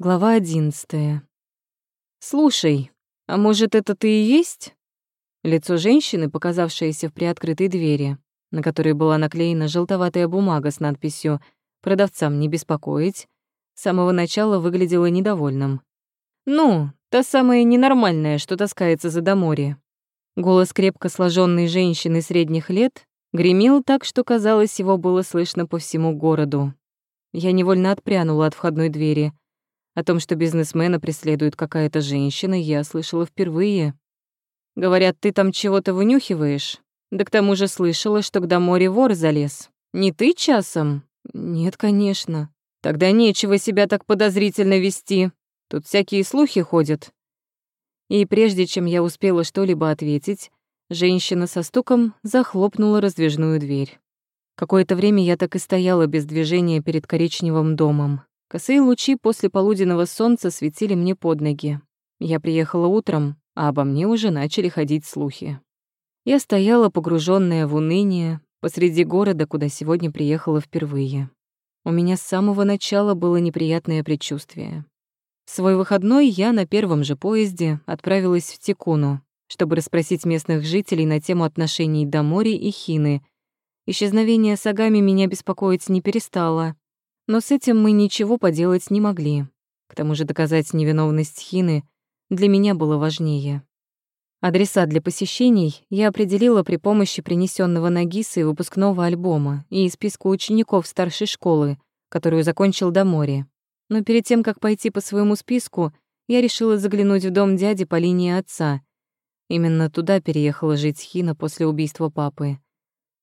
Глава одиннадцатая. «Слушай, а может, это ты и есть?» Лицо женщины, показавшееся в приоткрытой двери, на которой была наклеена желтоватая бумага с надписью «Продавцам не беспокоить», с самого начала выглядело недовольным. «Ну, та самая ненормальная, что таскается за доморье». Голос крепко сложенной женщины средних лет гремел так, что, казалось, его было слышно по всему городу. Я невольно отпрянула от входной двери — о том, что бизнесмена преследует какая-то женщина, я слышала впервые. Говорят, ты там чего-то вынюхиваешь? Да к тому же слышала, что к Доморе вор залез. Не ты часом? Нет, конечно. Тогда нечего себя так подозрительно вести. Тут всякие слухи ходят. И прежде чем я успела что-либо ответить, женщина со стуком захлопнула раздвижную дверь. Какое-то время я так и стояла без движения перед коричневым домом. Косые лучи после полуденного солнца светили мне под ноги. Я приехала утром, а обо мне уже начали ходить слухи. Я стояла, погруженная в уныние, посреди города, куда сегодня приехала впервые. У меня с самого начала было неприятное предчувствие. В свой выходной я на первом же поезде отправилась в Тикуну, чтобы расспросить местных жителей на тему отношений до моря и Хины. Исчезновение Сагами меня беспокоить не перестало, но с этим мы ничего поделать не могли. К тому же доказать невиновность Хины для меня было важнее. Адреса для посещений я определила при помощи принесенного Нагисы выпускного альбома и списка учеников старшей школы, которую закончил до моря. Но перед тем, как пойти по своему списку, я решила заглянуть в дом дяди по линии отца. Именно туда переехала жить Хина после убийства папы.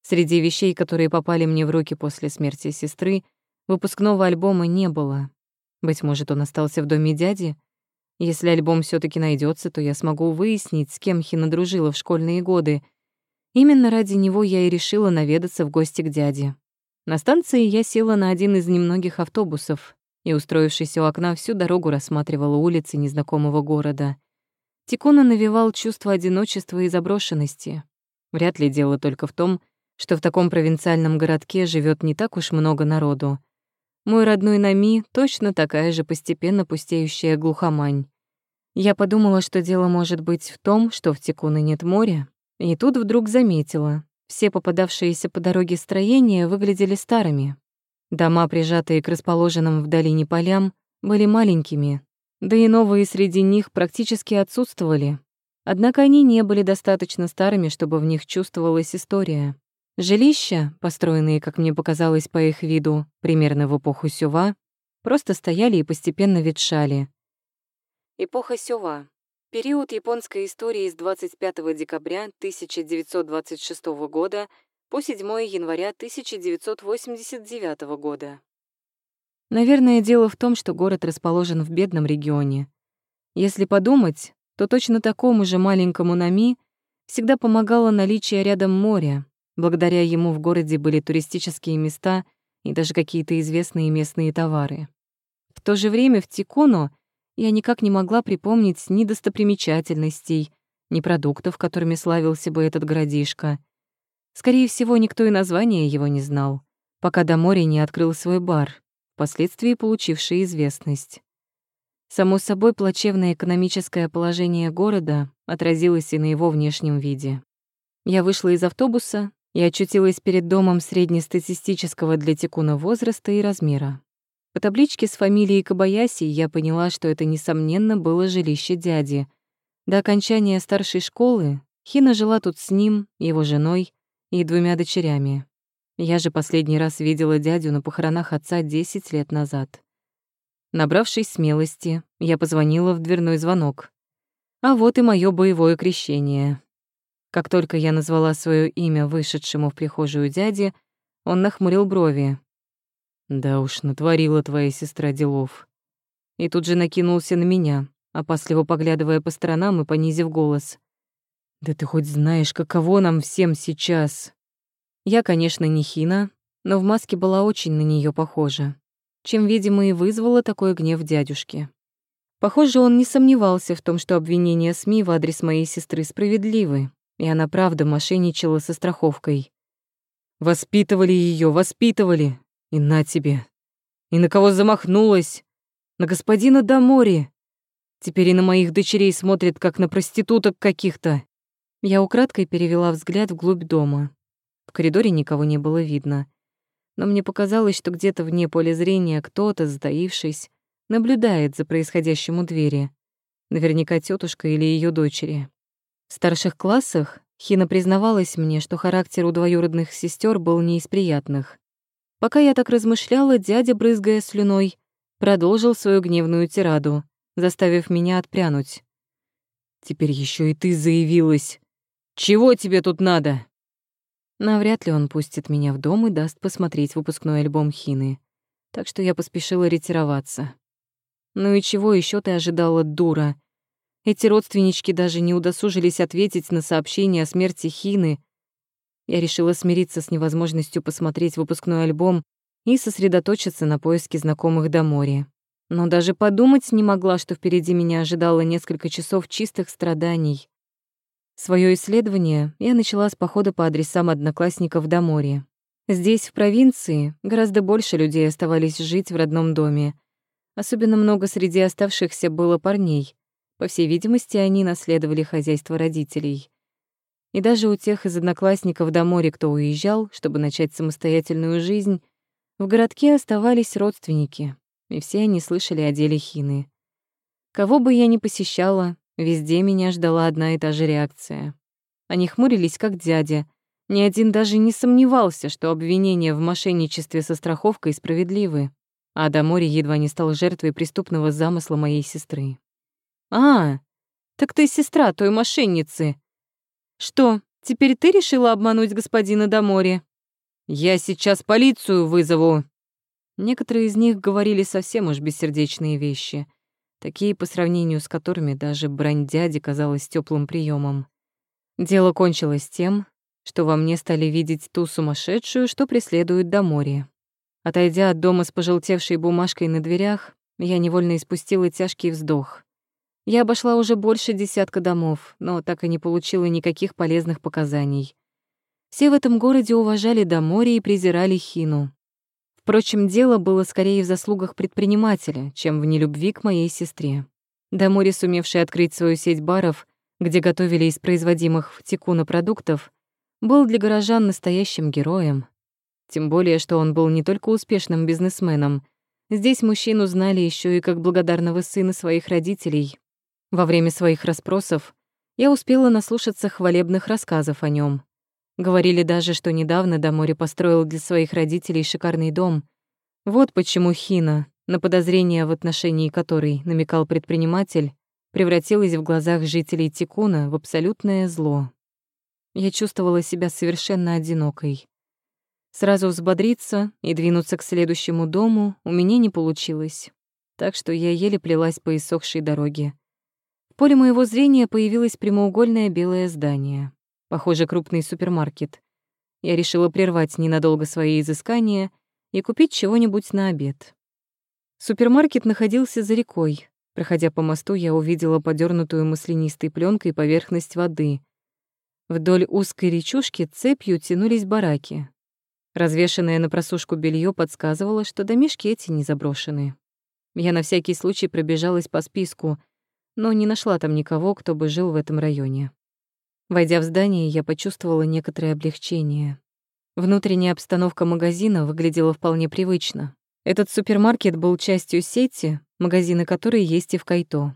Среди вещей, которые попали мне в руки после смерти сестры, Выпускного альбома не было. Быть может, он остался в доме дяди? Если альбом все таки найдется, то я смогу выяснить, с кем Хина дружила в школьные годы. Именно ради него я и решила наведаться в гости к дяде. На станции я села на один из немногих автобусов и, устроившись у окна, всю дорогу рассматривала улицы незнакомого города. Тикуна навевал чувство одиночества и заброшенности. Вряд ли дело только в том, что в таком провинциальном городке живет не так уж много народу. Мой родной Нами точно такая же постепенно пустеющая глухомань. Я подумала, что дело может быть в том, что в Тикуне нет моря, и тут вдруг заметила. Все попадавшиеся по дороге строения выглядели старыми. Дома, прижатые к расположенным в долине полям, были маленькими, да и новые среди них практически отсутствовали. Однако они не были достаточно старыми, чтобы в них чувствовалась история. Жилища, построенные, как мне показалось по их виду, примерно в эпоху Сюва, просто стояли и постепенно ветшали. Эпоха Сюва. Период японской истории с 25 декабря 1926 года по 7 января 1989 года. Наверное, дело в том, что город расположен в бедном регионе. Если подумать, то точно такому же маленькому Нами всегда помогало наличие рядом моря, Благодаря ему в городе были туристические места и даже какие-то известные местные товары. В то же время в Тиконо я никак не могла припомнить ни достопримечательностей, ни продуктов, которыми славился бы этот городишко. Скорее всего, никто и названия его не знал, пока до моря не открыл свой бар, впоследствии получивший известность. Само собой, плачевное экономическое положение города отразилось и на его внешнем виде. Я вышла из автобуса и очутилась перед домом среднестатистического для Тикуна возраста и размера. По табличке с фамилией Кабаяси я поняла, что это, несомненно, было жилище дяди. До окончания старшей школы Хина жила тут с ним, его женой и двумя дочерями. Я же последний раз видела дядю на похоронах отца 10 лет назад. Набравшись смелости, я позвонила в дверной звонок. А вот и мое боевое крещение. Как только я назвала свое имя вышедшему в прихожую дяде, он нахмурил брови. «Да уж, натворила твоя сестра делов». И тут же накинулся на меня, опасливо поглядывая по сторонам и понизив голос. «Да ты хоть знаешь, каково нам всем сейчас?» Я, конечно, не хина, но в маске была очень на нее похожа, чем, видимо, и вызвала такой гнев дядюшки. Похоже, он не сомневался в том, что обвинения СМИ в адрес моей сестры справедливы, и она правда мошенничала со страховкой. Воспитывали ее, воспитывали. И на тебе. И на кого замахнулась? На господина Дамори. Теперь и на моих дочерей смотрит, как на проституток каких-то. Я украдкой перевела взгляд вглубь дома. В коридоре никого не было видно. Но мне показалось, что где-то вне поля зрения кто-то, затаившись, наблюдает за происходящим у двери. Наверняка тетушка или ее дочери. В старших классах Хина признавалась мне, что характер у двоюродных сестер был не из приятных. Пока я так размышляла, дядя, брызгая слюной, продолжил свою гневную тираду, заставив меня отпрянуть. «Теперь еще и ты заявилась. Чего тебе тут надо?» Навряд ли он пустит меня в дом и даст посмотреть выпускной альбом Хины, так что я поспешила ретироваться. «Ну и чего еще ты ожидала, дура?» Эти родственнички даже не удосужились ответить на сообщение о смерти Хины. Я решила смириться с невозможностью посмотреть выпускной альбом и сосредоточиться на поиске знакомых до моря. Но даже подумать не могла, что впереди меня ожидало несколько часов чистых страданий. Своё исследование я начала с похода по адресам одноклассников до моря. Здесь, в провинции, гораздо больше людей оставались жить в родном доме. Особенно много среди оставшихся было парней, по всей видимости, они наследовали хозяйство родителей. И даже у тех из одноклассников до моря, кто уезжал, чтобы начать самостоятельную жизнь, в городке оставались родственники, и все они слышали о деле Хины. Кого бы я ни посещала, везде меня ждала одна и та же реакция. Они хмурились, как дядя. Ни один даже не сомневался, что обвинения в мошенничестве со страховкой справедливы, а Дамори едва не стал жертвой преступного замысла моей сестры. «А, так ты сестра той мошенницы. Что, теперь ты решила обмануть господина Дамори?» «Я сейчас полицию вызову». Некоторые из них говорили совсем уж бессердечные вещи, такие по сравнению с которыми даже брань дяди казалась теплым приемом. Дело кончилось тем, что во мне стали видеть ту сумасшедшую, что преследует Дамори. Отойдя от дома с пожелтевшей бумажкой на дверях, я невольно испустила тяжкий вздох. Я обошла уже больше десятка домов, но так и не получила никаких полезных показаний. Все в этом городе уважали Дамори и презирали Хину. Впрочем, дело было скорее в заслугах предпринимателя, чем в нелюбви к моей сестре. Дамори, сумевший открыть свою сеть баров, где готовили из производимых в Тикуна продуктов, был для горожан настоящим героем. Тем более, что он был не только успешным бизнесменом. Здесь мужчину знали еще и как благодарного сына своих родителей, во время своих расспросов я успела наслушаться хвалебных рассказов о нем. Говорили даже, что недавно Дамори построил для своих родителей шикарный дом. Вот почему Хина, на подозрение в отношении которой намекал предприниматель, превратилась в глазах жителей Тикуна в абсолютное зло. Я чувствовала себя совершенно одинокой. Сразу взбодриться и двинуться к следующему дому у меня не получилось, так что я еле плелась по иссохшей дороге. Поле моего зрения появилось прямоугольное белое здание. Похоже, крупный супермаркет. Я решила прервать ненадолго свои изыскания и купить чего-нибудь на обед. Супермаркет находился за рекой. Проходя по мосту, я увидела подернутую маслянистой пленкой поверхность воды. Вдоль узкой речушки цепью тянулись бараки. Развешенное на просушку белье подсказывало, что домишки эти не заброшены. Я на всякий случай пробежалась по списку — но не нашла там никого, кто бы жил в этом районе. Войдя в здание, я почувствовала некоторое облегчение. Внутренняя обстановка магазина выглядела вполне привычно. Этот супермаркет был частью сети, магазины которой есть и в Кайто.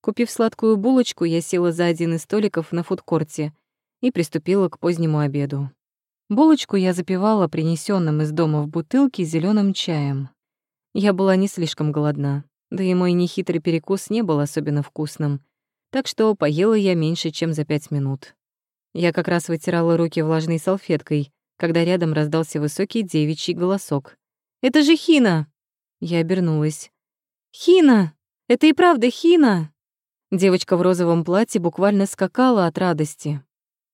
Купив сладкую булочку, я села за один из столиков на фудкорте и приступила к позднему обеду. Булочку я запивала принесенным из дома в бутылке зеленым чаем. Я была не слишком голодна. Да и мой нехитрый перекус не был особенно вкусным, так что поела я меньше, чем за пять минут. Я как раз вытирала руки влажной салфеткой, когда рядом раздался высокий девичий голосок. «Это же Хина!» Я обернулась. «Хина! Это и правда Хина!» Девочка в розовом платье буквально скакала от радости.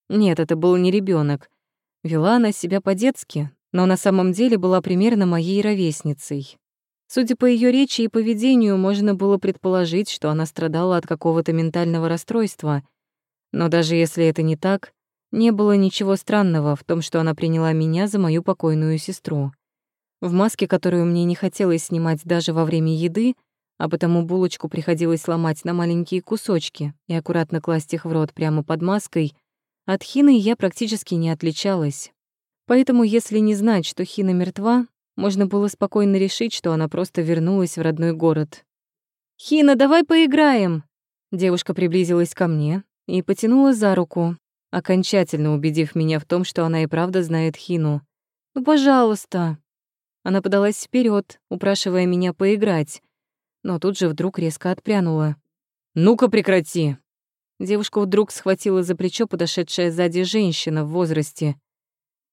Нет, это был не ребенок. Вела она себя по-детски, но на самом деле была примерно моей ровесницей. Судя по ее речи и поведению, можно было предположить, что она страдала от какого-то ментального расстройства. Но даже если это не так, не было ничего странного в том, что она приняла меня за мою покойную сестру. В маске, которую мне не хотелось снимать даже во время еды, а потому булочку приходилось ломать на маленькие кусочки и аккуратно класть их в рот прямо под маской, от Хины я практически не отличалась. Поэтому, если не знать, что Хина мертва, можно было спокойно решить, что она просто вернулась в родной город. «Хина, давай поиграем!» Девушка приблизилась ко мне и потянула за руку, окончательно убедив меня в том, что она и правда знает Хину. «Ну, пожалуйста!» Она подалась вперед, упрашивая меня поиграть, но тут же вдруг резко отпрянула. «Ну-ка прекрати!» Девушку вдруг схватила за плечо подошедшая сзади женщина в возрасте.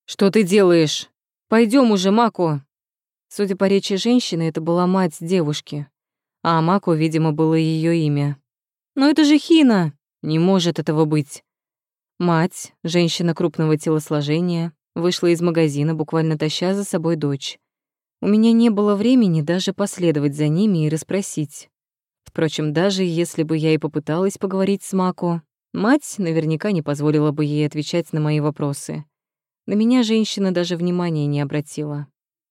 «Что ты делаешь? Пойдем уже, Мако!» Судя по речи женщины, это была мать девушки, а Мако, видимо, было ее имя. «Но это же Хина!» «Не может этого быть!» Мать, женщина крупного телосложения, вышла из магазина, буквально таща за собой дочь. У меня не было времени даже последовать за ними и расспросить. Впрочем, даже если бы я и попыталась поговорить с Мако, мать наверняка не позволила бы ей отвечать на мои вопросы. На меня женщина даже внимания не обратила.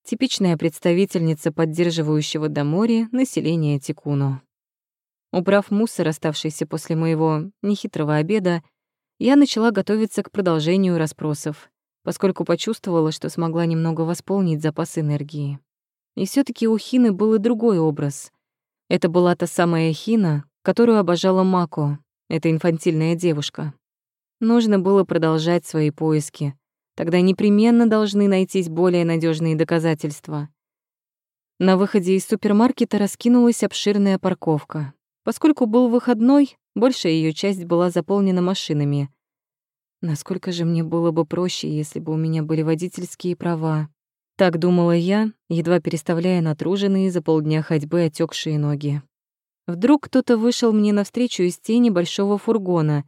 Типичная представительница поддерживающего до моря населения Тикуну. Убрав мусор, оставшийся после моего нехитрого обеда, я начала готовиться к продолжению расспросов поскольку почувствовала, что смогла немного восполнить запас энергии. И все таки у Хины был и другой образ. Это была та самая Хина, которую обожала Мако, эта инфантильная девушка. Нужно было продолжать свои поиски. Тогда непременно должны найтись более надежные доказательства. На выходе из супермаркета раскинулась обширная парковка. Поскольку был выходной, большая ее часть была заполнена машинами — Насколько же мне было бы проще, если бы у меня были водительские права. Так думала я, едва переставляя натруженные за полдня ходьбы отекшие ноги. Вдруг кто-то вышел мне навстречу из тени большого фургона.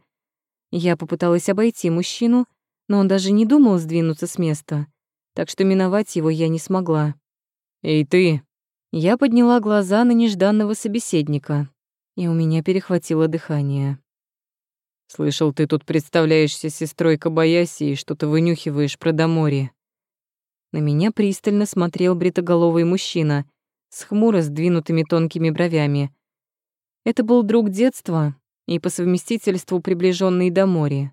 Я попыталась обойти мужчину, но он даже не думал сдвинуться с места, так что миновать его я не смогла. «Эй, ты!» Я подняла глаза на нежданного собеседника, и у меня перехватило дыхание. Слышал, ты тут представляешься сестрой Кабаяси и что-то вынюхиваешь про Домори. На меня пристально смотрел бритоголовый мужчина с хмуро сдвинутыми тонкими бровями. Это был друг детства и по совместительству приближенный Домори.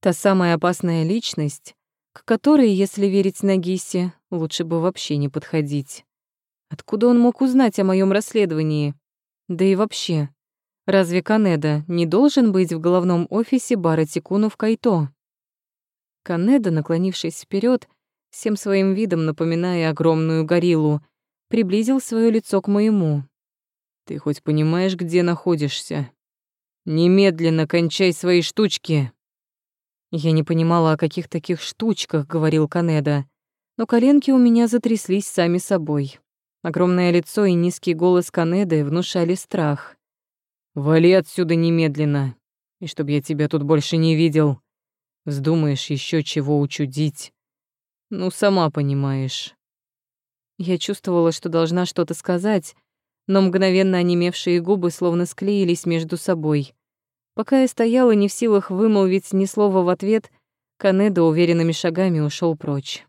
Та самая опасная личность, к которой, если верить Нагисе, лучше бы вообще не подходить. Откуда он мог узнать о моем расследовании? Да и вообще, Разве Канеда не должен быть в головном офисе бара Тикуну в Кайто? Канеда, наклонившись вперед, всем своим видом напоминая огромную гориллу, приблизил свое лицо к моему. «Ты хоть понимаешь, где находишься? Немедленно кончай свои штучки!» Я не понимала, о каких таких штучках говорил Канеда, но коленки у меня затряслись сами собой. Огромное лицо и низкий голос Канеды внушали страх. Вали отсюда немедленно, и чтоб я тебя тут больше не видел. Вздумаешь еще чего учудить. Ну, сама понимаешь. Я чувствовала, что должна что-то сказать, но мгновенно онемевшие губы словно склеились между собой. Пока я стояла не в силах вымолвить ни слова в ответ, Канедо уверенными шагами ушел прочь.